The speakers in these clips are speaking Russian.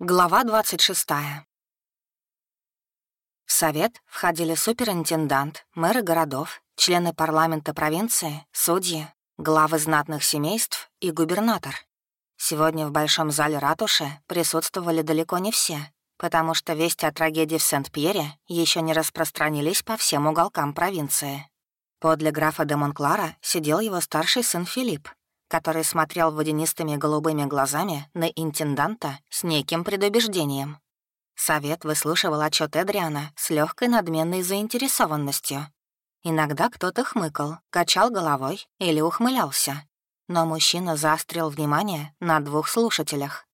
Глава 26. В совет входили суперинтендант, мэры городов, члены парламента провинции, судьи, главы знатных семейств и губернатор. Сегодня в большом зале ратуши присутствовали далеко не все, потому что вести о трагедии в Сент-Пьере еще не распространились по всем уголкам провинции. Подле графа де Монклара сидел его старший сын Филипп, который смотрел водянистыми голубыми глазами на интенданта с неким предубеждением. Совет выслушивал отчет Эдриана с легкой надменной заинтересованностью. Иногда кто-то хмыкал, качал головой или ухмылялся. Но мужчина заострил внимание на двух слушателях.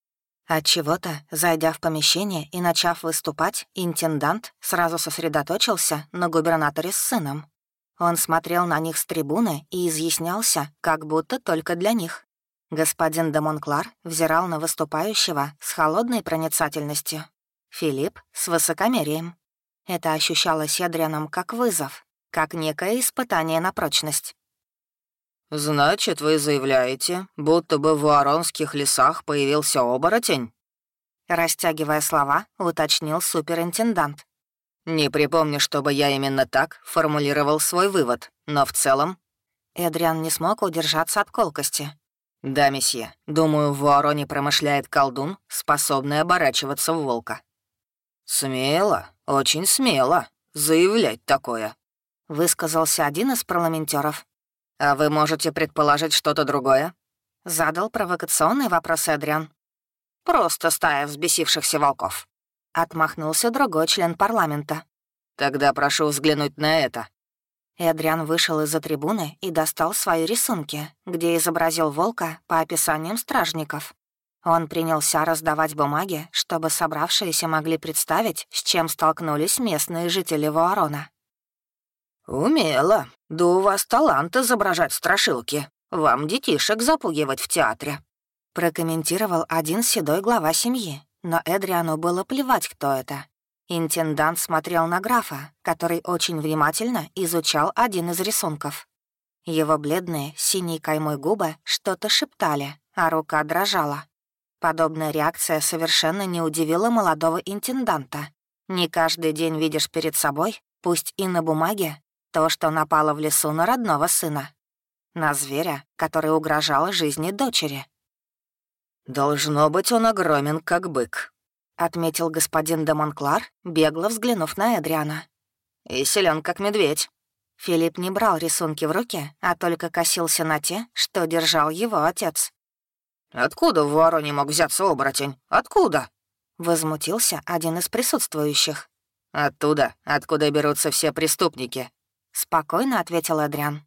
Отчего-то, зайдя в помещение и начав выступать, интендант сразу сосредоточился на губернаторе с сыном. Он смотрел на них с трибуны и изъяснялся, как будто только для них. Господин де Монклар взирал на выступающего с холодной проницательностью. Филипп — с высокомерием. Это ощущалось Эдрианом как вызов, как некое испытание на прочность. «Значит, вы заявляете, будто бы в Вуаронских лесах появился оборотень?» Растягивая слова, уточнил суперинтендант. «Не припомню, чтобы я именно так формулировал свой вывод, но в целом...» Эдриан не смог удержаться от колкости. «Да, месье, думаю, в Вороне промышляет колдун, способный оборачиваться в волка». «Смело, очень смело заявлять такое», — высказался один из парламентеров. «А вы можете предположить что-то другое?» — задал провокационный вопрос Эдриан. «Просто стая взбесившихся волков», Отмахнулся другой член парламента. «Тогда прошу взглянуть на это». Эдриан вышел из-за трибуны и достал свои рисунки, где изобразил волка по описаниям стражников. Он принялся раздавать бумаги, чтобы собравшиеся могли представить, с чем столкнулись местные жители Вуарона. «Умело. Да у вас талант изображать страшилки. Вам детишек запугивать в театре», прокомментировал один седой глава семьи, но Эдриану было плевать, кто это. Интендант смотрел на графа, который очень внимательно изучал один из рисунков. Его бледные, синие каймой губы что-то шептали, а рука дрожала. Подобная реакция совершенно не удивила молодого интенданта. Не каждый день видишь перед собой, пусть и на бумаге, то, что напало в лесу на родного сына. На зверя, который угрожал жизни дочери. «Должно быть, он огромен, как бык», — отметил господин де Монклар, бегло взглянув на Эдриана. «И силен, как медведь». Филипп не брал рисунки в руки, а только косился на те, что держал его отец. «Откуда в вороне мог взяться оборотень? Откуда?» — возмутился один из присутствующих. «Оттуда, откуда берутся все преступники», — спокойно ответил Эдриан.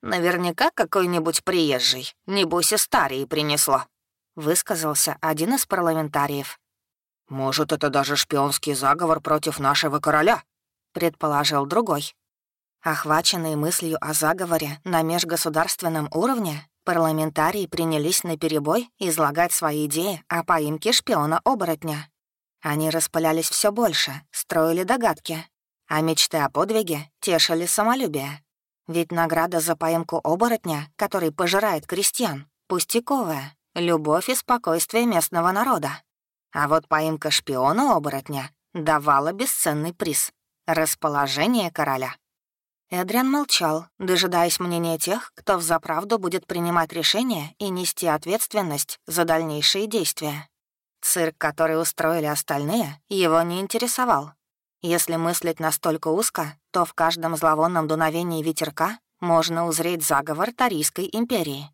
«Наверняка какой-нибудь приезжий, небось и старый принесло», — высказался один из парламентариев. «Может, это даже шпионский заговор против нашего короля?» — предположил другой. Охваченные мыслью о заговоре на межгосударственном уровне, парламентарии принялись наперебой излагать свои идеи о поимке шпиона-оборотня. Они распылялись все больше, строили догадки, а мечты о подвиге тешили самолюбие. Ведь награда за поимку оборотня, который пожирает крестьян, пустяковая, любовь и спокойствие местного народа. А вот поимка шпиона-оборотня давала бесценный приз — расположение короля. Эдриан молчал, дожидаясь мнения тех, кто взаправду будет принимать решения и нести ответственность за дальнейшие действия. Цирк, который устроили остальные, его не интересовал. Если мыслить настолько узко, то в каждом зловонном дуновении ветерка можно узреть заговор Тарийской империи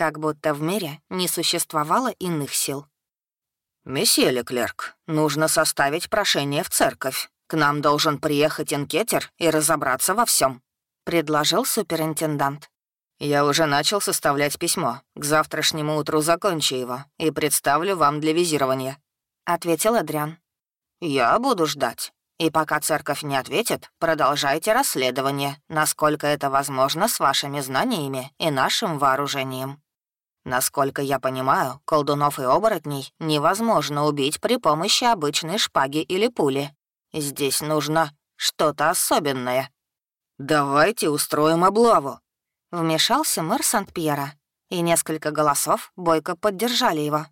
как будто в мире не существовало иных сил. «Месье Леклерк, нужно составить прошение в церковь. К нам должен приехать инкетер и разобраться во всем, предложил суперинтендант. «Я уже начал составлять письмо. К завтрашнему утру закончу его и представлю вам для визирования», — ответил Адриан. «Я буду ждать. И пока церковь не ответит, продолжайте расследование, насколько это возможно с вашими знаниями и нашим вооружением». Насколько я понимаю, колдунов и оборотней невозможно убить при помощи обычной шпаги или пули. Здесь нужно что-то особенное. «Давайте устроим облаву», — вмешался мэр Сант-Пьера, и несколько голосов бойко поддержали его.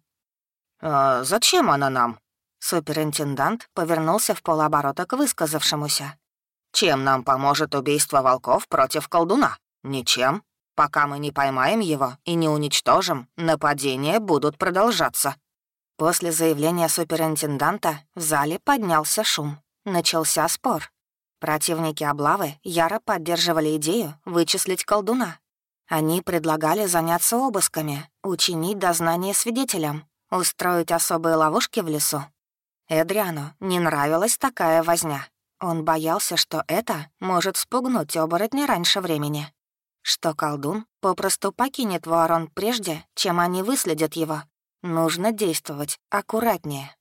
«А зачем она нам?» Суперинтендант повернулся в полоборота к высказавшемуся. «Чем нам поможет убийство волков против колдуна? Ничем. Пока мы не поймаем его и не уничтожим, нападения будут продолжаться». После заявления суперинтенданта в зале поднялся шум. Начался спор. Противники облавы яро поддерживали идею вычислить колдуна. Они предлагали заняться обысками, учинить дознание свидетелям, устроить особые ловушки в лесу. Эдриану не нравилась такая возня. Он боялся, что это может спугнуть оборотня раньше времени. Что колдун попросту покинет ворон прежде, чем они выследят его Нужно действовать аккуратнее.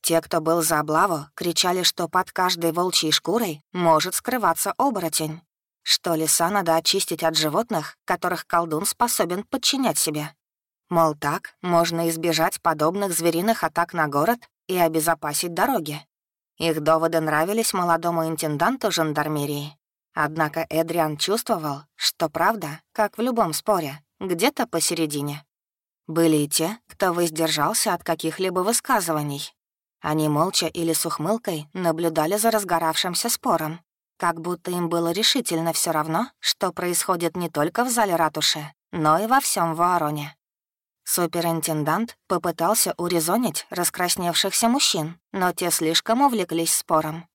Те, кто был за облаву, кричали, что под каждой волчьей шкурой может скрываться оборотень, что леса надо очистить от животных, которых колдун способен подчинять себе. Мол, так можно избежать подобных звериных атак на город и обезопасить дороги. Их доводы нравились молодому интенданту жандармерии. Однако Эдриан чувствовал, что правда, как в любом споре, где-то посередине. Были и те, кто воздержался от каких-либо высказываний. Они молча или с ухмылкой наблюдали за разгоравшимся спором, как будто им было решительно все равно, что происходит не только в зале ратуши, но и во всем Вороне. Суперинтендант попытался урезонить раскрасневшихся мужчин, но те слишком увлеклись спором.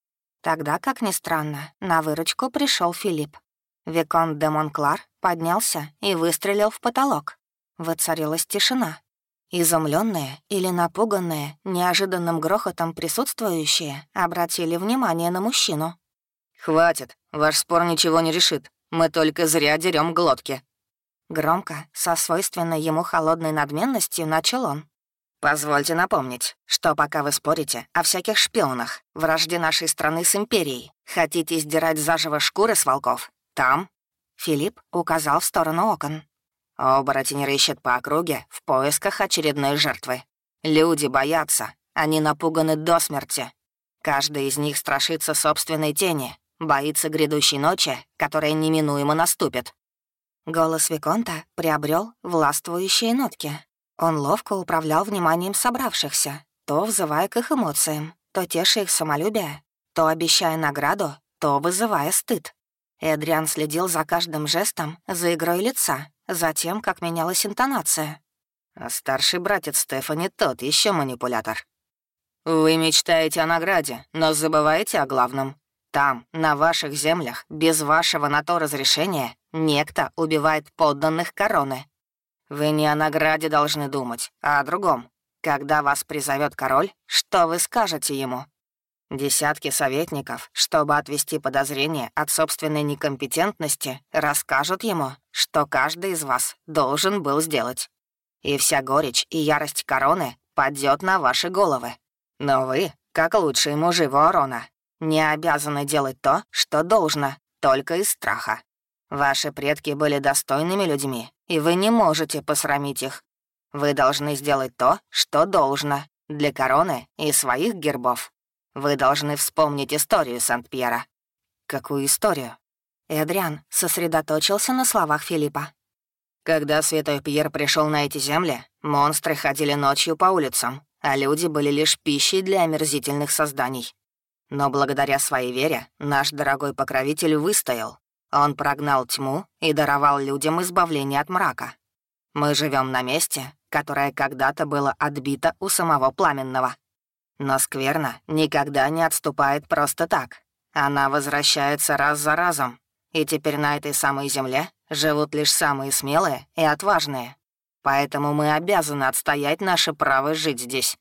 Тогда, как ни странно, на выручку пришел Филипп. Виконт де Монклар поднялся и выстрелил в потолок, Воцарилась тишина. Изумленные или напуганные неожиданным грохотом присутствующие обратили внимание на мужчину. «Хватит, ваш спор ничего не решит. Мы только зря дерем глотки». Громко, со свойственной ему холодной надменностью, начал он. «Позвольте напомнить, что пока вы спорите о всяких шпионах, вражде нашей страны с Империей, хотите сдирать заживо шкуры с волков, там...» Филипп указал в сторону окон. Оборотень рыщет по округе в поисках очередной жертвы. Люди боятся, они напуганы до смерти. Каждый из них страшится собственной тени, боится грядущей ночи, которая неминуемо наступит. Голос Виконта приобрел властвующие нотки. Он ловко управлял вниманием собравшихся, то взывая к их эмоциям, то теша их самолюбие, то обещая награду, то вызывая стыд. Эдриан следил за каждым жестом, за игрой лица, затем, как менялась интонация. А старший братец Стефани тот еще манипулятор. Вы мечтаете о награде, но забываете о главном. Там, на ваших землях, без вашего на то разрешения, некто убивает подданных короны. Вы не о награде должны думать, а о другом. Когда вас призовет король, что вы скажете ему? Десятки советников, чтобы отвести подозрение от собственной некомпетентности, расскажут ему, что каждый из вас должен был сделать. И вся горечь и ярость короны падет на ваши головы. Но вы, как лучшие мужи Ворона, не обязаны делать то, что должно, только из страха. Ваши предки были достойными людьми, и вы не можете посрамить их. Вы должны сделать то, что должно, для короны и своих гербов. Вы должны вспомнить историю Сант-Пьера». «Какую историю?» Эдриан сосредоточился на словах Филиппа. Когда Святой Пьер пришел на эти земли, монстры ходили ночью по улицам, а люди были лишь пищей для омерзительных созданий. Но благодаря своей вере наш дорогой покровитель выстоял. Он прогнал тьму и даровал людям избавление от мрака. Мы живем на месте, которое когда-то было отбито у самого Пламенного. Но скверна никогда не отступает просто так. Она возвращается раз за разом, и теперь на этой самой земле живут лишь самые смелые и отважные. Поэтому мы обязаны отстоять наше право жить здесь».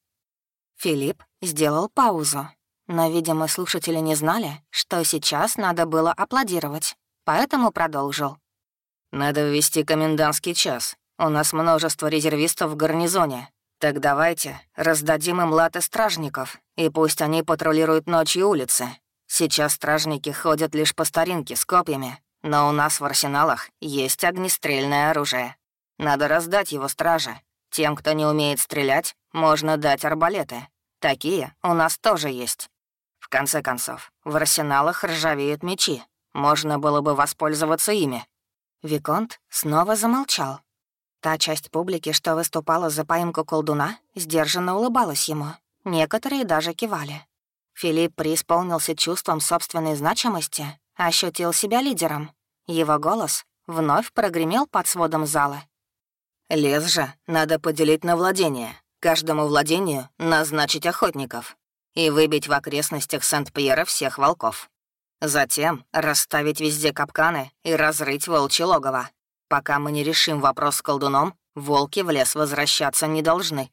Филипп сделал паузу, но, видимо, слушатели не знали, что сейчас надо было аплодировать, поэтому продолжил. «Надо ввести комендантский час. У нас множество резервистов в гарнизоне, «Так давайте раздадим им латы стражников, и пусть они патрулируют ночью улицы. Сейчас стражники ходят лишь по старинке с копьями, но у нас в арсеналах есть огнестрельное оружие. Надо раздать его страже. Тем, кто не умеет стрелять, можно дать арбалеты. Такие у нас тоже есть. В конце концов, в арсеналах ржавеют мечи. Можно было бы воспользоваться ими». Виконт снова замолчал. Та часть публики, что выступала за поимку колдуна, сдержанно улыбалась ему. Некоторые даже кивали. Филипп преисполнился чувством собственной значимости, ощутил себя лидером. Его голос вновь прогремел под сводом зала. «Лес же надо поделить на владение. Каждому владению назначить охотников и выбить в окрестностях Сент-Пьера всех волков. Затем расставить везде капканы и разрыть волчье логово. Пока мы не решим вопрос с колдуном, волки в лес возвращаться не должны.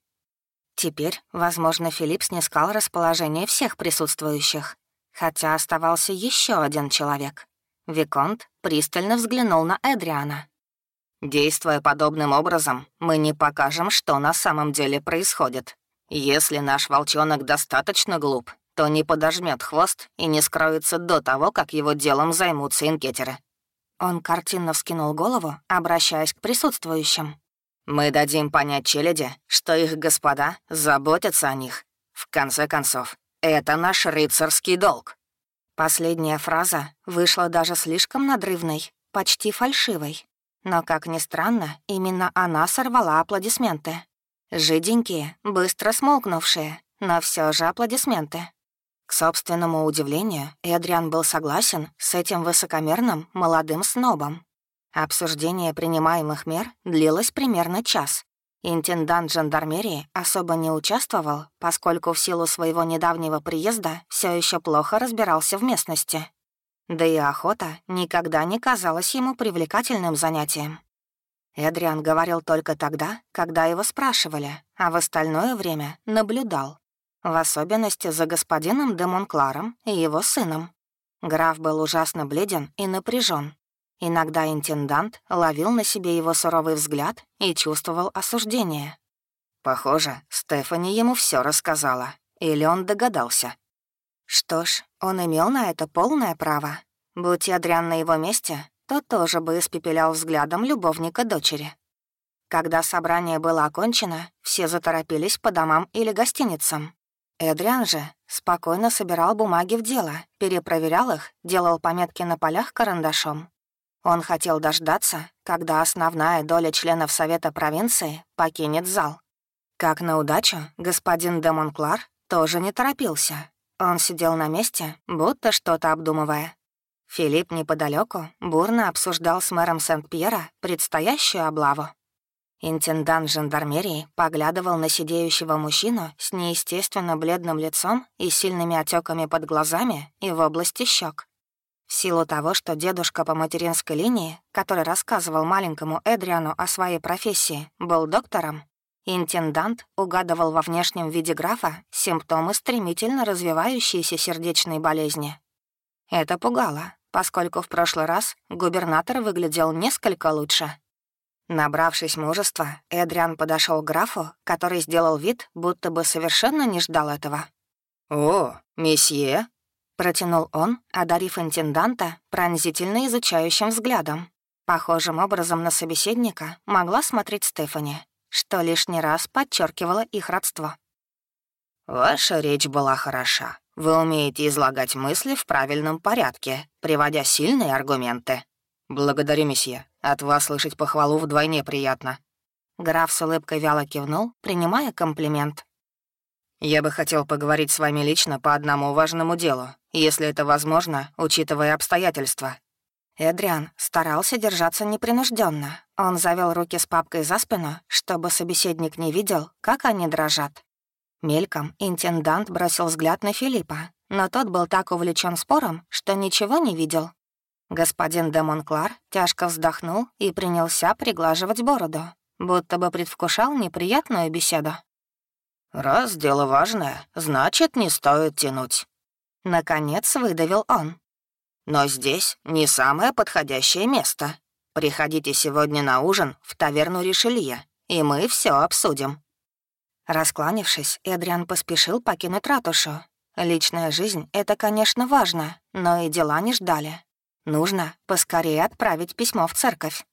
Теперь, возможно, Филипп снискал расположение всех присутствующих, хотя оставался еще один человек. Виконт пристально взглянул на Эдриана. «Действуя подобным образом, мы не покажем, что на самом деле происходит. Если наш волчонок достаточно глуп, то не подожмет хвост и не скроется до того, как его делом займутся инкетеры. Он картинно вскинул голову, обращаясь к присутствующим. «Мы дадим понять челяди, что их господа заботятся о них. В конце концов, это наш рыцарский долг». Последняя фраза вышла даже слишком надрывной, почти фальшивой. Но, как ни странно, именно она сорвала аплодисменты. Жиденькие, быстро смолкнувшие, но все же аплодисменты. К собственному удивлению, Эдриан был согласен с этим высокомерным молодым снобом. Обсуждение принимаемых мер длилось примерно час. Интендант жандармерии особо не участвовал, поскольку в силу своего недавнего приезда все еще плохо разбирался в местности. Да и охота никогда не казалась ему привлекательным занятием. Эдриан говорил только тогда, когда его спрашивали, а в остальное время наблюдал. В особенности за господином де Монкларом и его сыном. Граф был ужасно бледен и напряжен. Иногда интендант ловил на себе его суровый взгляд и чувствовал осуждение. Похоже, Стефани ему все рассказала, или он догадался. Что ж, он имел на это полное право. Будь Адриан на его месте, то тоже бы испепелял взглядом любовника дочери. Когда собрание было окончено, все заторопились по домам или гостиницам. Эдриан же спокойно собирал бумаги в дело, перепроверял их, делал пометки на полях карандашом. Он хотел дождаться, когда основная доля членов Совета провинции покинет зал. Как на удачу, господин де Монклар тоже не торопился. Он сидел на месте, будто что-то обдумывая. Филипп неподалеку бурно обсуждал с мэром Сент-Пьера предстоящую облаву. Интендант жандармерии поглядывал на сидеющего мужчину с неестественно бледным лицом и сильными отеками под глазами и в области щек. В силу того, что дедушка по материнской линии, который рассказывал маленькому Эдриану о своей профессии, был доктором, интендант угадывал во внешнем виде графа симптомы стремительно развивающейся сердечной болезни. Это пугало, поскольку в прошлый раз губернатор выглядел несколько лучше. Набравшись мужества, Эдриан подошел к графу, который сделал вид, будто бы совершенно не ждал этого. «О, месье!» — протянул он, одарив интенданта пронзительно изучающим взглядом. Похожим образом на собеседника могла смотреть Стефани, что лишний раз подчеркивало их родство. «Ваша речь была хороша. Вы умеете излагать мысли в правильном порядке, приводя сильные аргументы». «Благодарю, месье. От вас слышать похвалу вдвойне приятно». Граф с улыбкой вяло кивнул, принимая комплимент. «Я бы хотел поговорить с вами лично по одному важному делу, если это возможно, учитывая обстоятельства». Эдриан старался держаться непринужденно. Он завел руки с папкой за спину, чтобы собеседник не видел, как они дрожат. Мельком интендант бросил взгляд на Филиппа, но тот был так увлечен спором, что ничего не видел. Господин де Монклар тяжко вздохнул и принялся приглаживать бороду, будто бы предвкушал неприятную беседу. «Раз дело важное, значит, не стоит тянуть». Наконец выдавил он. «Но здесь не самое подходящее место. Приходите сегодня на ужин в таверну Ришелье, и мы все обсудим». Раскланившись, Эдриан поспешил покинуть ратушу. Личная жизнь — это, конечно, важно, но и дела не ждали. Нужно поскорее отправить письмо в церковь.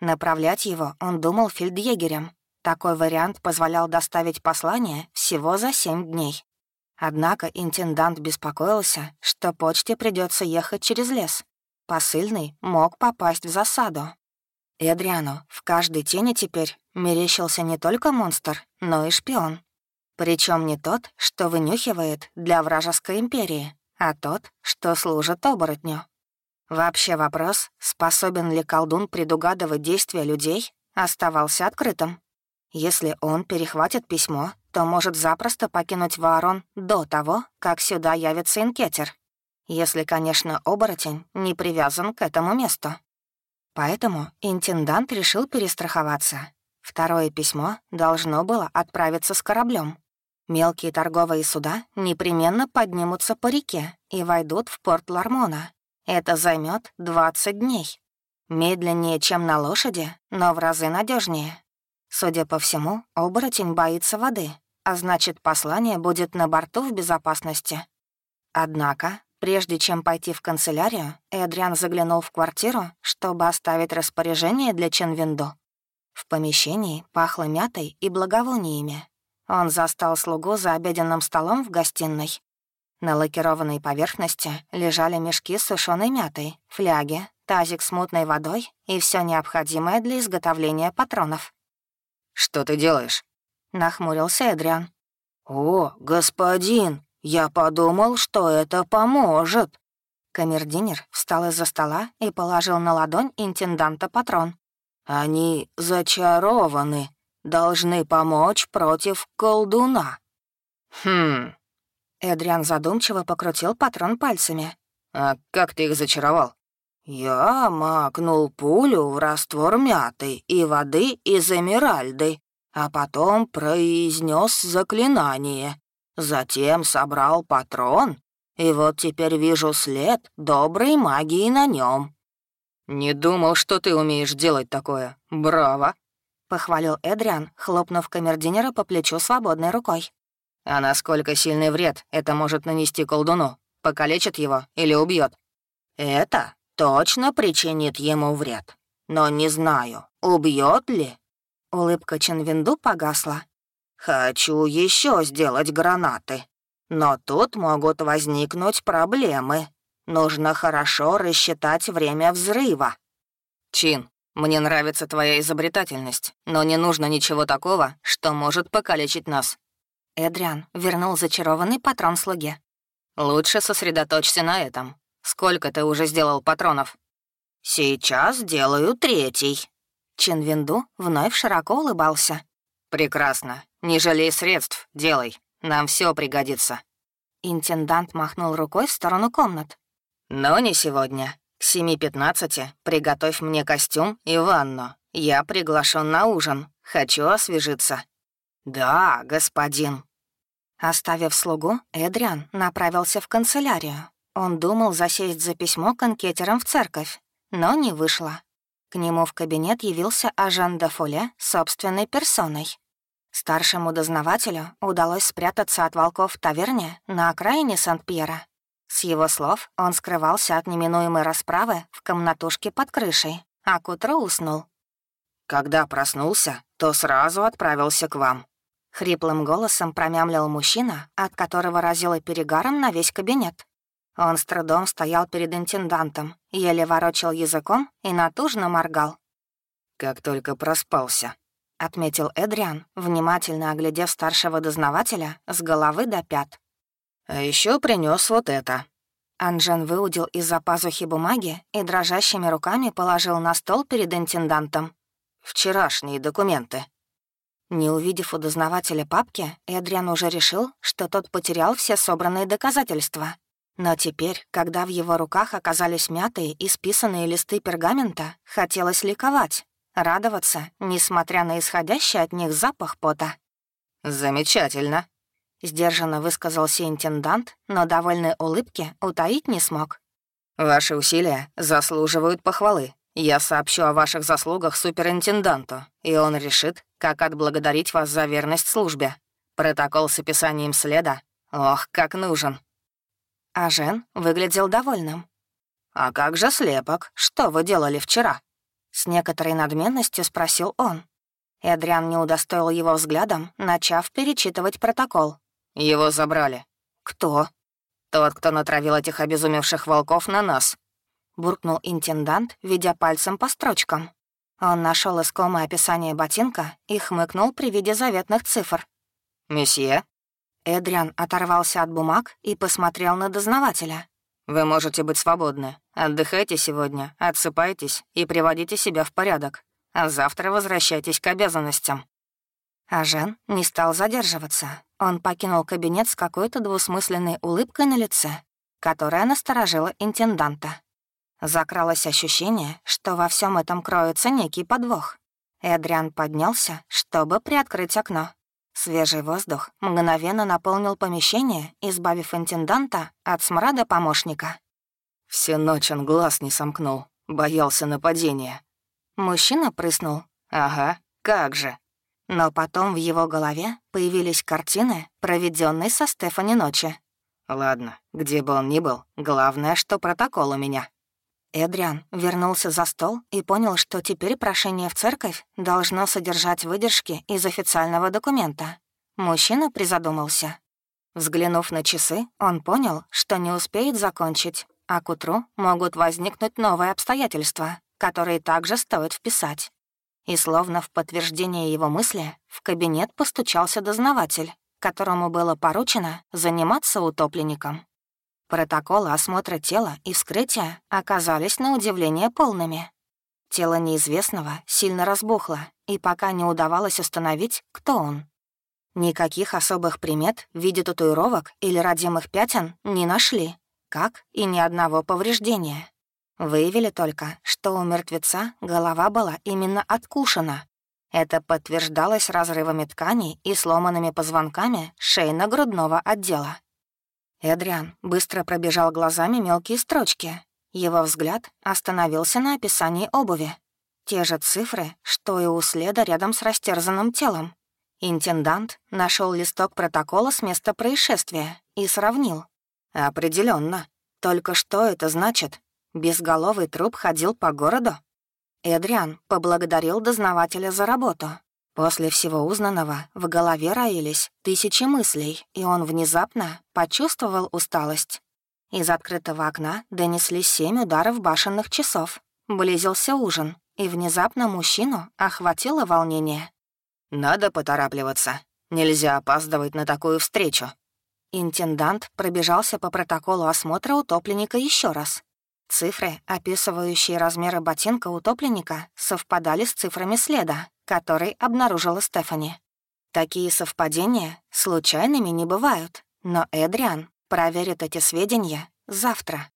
Направлять его он думал фельдъегерем. Такой вариант позволял доставить послание всего за семь дней. Однако интендант беспокоился, что почте придется ехать через лес. Посыльный мог попасть в засаду. Эдриану в каждой тени теперь мерещился не только монстр, но и шпион. Причем не тот, что вынюхивает для вражеской империи, а тот, что служит оборотню. Вообще вопрос, способен ли колдун предугадывать действия людей, оставался открытым. Если он перехватит письмо, то может запросто покинуть Ваарон до того, как сюда явится инкетер. Если, конечно, оборотень не привязан к этому месту. Поэтому интендант решил перестраховаться. Второе письмо должно было отправиться с кораблем. Мелкие торговые суда непременно поднимутся по реке и войдут в порт Лармона. Это займет 20 дней. Медленнее, чем на лошади, но в разы надежнее. Судя по всему, оборотень боится воды, а значит, послание будет на борту в безопасности. Однако Прежде чем пойти в канцелярию, Эдриан заглянул в квартиру, чтобы оставить распоряжение для Ченвинду. В помещении пахло мятой и благовониями. Он застал слугу за обеденным столом в гостиной. На лакированной поверхности лежали мешки с сушеной мятой, фляги, тазик с мутной водой и все необходимое для изготовления патронов. «Что ты делаешь?» — нахмурился Эдриан. «О, господин, «Я подумал, что это поможет». Камердинер встал из-за стола и положил на ладонь интенданта патрон. «Они зачарованы, должны помочь против колдуна». «Хм...» Эдриан задумчиво покрутил патрон пальцами. «А как ты их зачаровал?» «Я макнул пулю в раствор мяты и воды из эмеральды, а потом произнес заклинание. Затем собрал патрон, и вот теперь вижу след доброй магии на нем. «Не думал, что ты умеешь делать такое. Браво!» — похвалил Эдриан, хлопнув камердинера по плечу свободной рукой. «А насколько сильный вред это может нанести колдуну? Покалечит его или убьет? «Это точно причинит ему вред. Но не знаю, убьет ли?» Улыбка Ченвинду погасла. Хочу еще сделать гранаты. Но тут могут возникнуть проблемы. Нужно хорошо рассчитать время взрыва. Чин, мне нравится твоя изобретательность, но не нужно ничего такого, что может покалечить нас. Эдриан вернул зачарованный патрон слуге. Лучше сосредоточься на этом. Сколько ты уже сделал патронов? Сейчас делаю третий. Чин Винду вновь широко улыбался. Прекрасно. Не жалей средств, делай. Нам все пригодится». Интендант махнул рукой в сторону комнат. «Но не сегодня. К 7.15 приготовь мне костюм и ванну. Я приглашен на ужин. Хочу освежиться». «Да, господин». Оставив слугу, Эдриан направился в канцелярию. Он думал засесть за письмо конкетером в церковь, но не вышло. К нему в кабинет явился Ажан де Фоле собственной персоной. Старшему дознавателю удалось спрятаться от волков в таверне на окраине Сант-Пьера. С его слов он скрывался от неминуемой расправы в комнатушке под крышей, а к утру уснул. «Когда проснулся, то сразу отправился к вам», — хриплым голосом промямлил мужчина, от которого разило перегаром на весь кабинет. Он с трудом стоял перед интендантом, еле ворочал языком и натужно моргал. «Как только проспался», — отметил Эдриан, внимательно оглядев старшего дознавателя с головы до пят. «А еще принес вот это». Анжен выудил из-за пазухи бумаги и дрожащими руками положил на стол перед интендантом. «Вчерашние документы». Не увидев у дознавателя папки, Эдриан уже решил, что тот потерял все собранные доказательства. Но теперь, когда в его руках оказались мятые и списанные листы пергамента, хотелось ликовать радоваться, несмотря на исходящий от них запах пота. «Замечательно», — сдержанно высказался интендант, но довольной улыбки утаить не смог. «Ваши усилия заслуживают похвалы. Я сообщу о ваших заслугах суперинтенданту, и он решит, как отблагодарить вас за верность службе. Протокол с описанием следа. Ох, как нужен». А Жен выглядел довольным. «А как же слепок? Что вы делали вчера?» С некоторой надменностью спросил он. Эдриан не удостоил его взглядом, начав перечитывать протокол. «Его забрали». «Кто?» «Тот, кто натравил этих обезумевших волков на нас», — буркнул интендант, ведя пальцем по строчкам. Он нашел искомое описание ботинка и хмыкнул при виде заветных цифр. «Месье?» Эдриан оторвался от бумаг и посмотрел на дознавателя. «Вы можете быть свободны. Отдыхайте сегодня, отсыпайтесь и приводите себя в порядок. А завтра возвращайтесь к обязанностям». А Жен не стал задерживаться. Он покинул кабинет с какой-то двусмысленной улыбкой на лице, которая насторожила интенданта. Закралось ощущение, что во всем этом кроется некий подвох. Эдриан поднялся, чтобы приоткрыть окно. Свежий воздух мгновенно наполнил помещение, избавив интенданта от смрада помощника. Всю ночь он глаз не сомкнул, боялся нападения. Мужчина прыснул. «Ага, как же». Но потом в его голове появились картины, проведенные со Стефани ночи. «Ладно, где бы он ни был, главное, что протокол у меня». Эдриан вернулся за стол и понял, что теперь прошение в церковь должно содержать выдержки из официального документа. Мужчина призадумался. Взглянув на часы, он понял, что не успеет закончить, а к утру могут возникнуть новые обстоятельства, которые также стоит вписать. И словно в подтверждение его мысли, в кабинет постучался дознаватель, которому было поручено заниматься утопленником. Протоколы осмотра тела и вскрытия оказались на удивление полными. Тело неизвестного сильно разбухло, и пока не удавалось установить, кто он. Никаких особых примет в виде татуировок или родимых пятен не нашли, как и ни одного повреждения. Выявили только, что у мертвеца голова была именно откушена. Это подтверждалось разрывами тканей и сломанными позвонками шейно-грудного отдела. Эдриан быстро пробежал глазами мелкие строчки. Его взгляд остановился на описании обуви. Те же цифры, что и у следа рядом с растерзанным телом. Интендант нашел листок протокола с места происшествия и сравнил. Определенно. Только что это значит? Безголовый труп ходил по городу? Эдриан поблагодарил дознавателя за работу, После всего узнанного в голове роились тысячи мыслей, и он внезапно почувствовал усталость. Из открытого окна донеслись семь ударов башенных часов. Близился ужин, и внезапно мужчину охватило волнение. «Надо поторапливаться. Нельзя опаздывать на такую встречу». Интендант пробежался по протоколу осмотра утопленника еще раз. Цифры, описывающие размеры ботинка утопленника, совпадали с цифрами следа, который обнаружила Стефани. Такие совпадения случайными не бывают, но Эдриан проверит эти сведения завтра.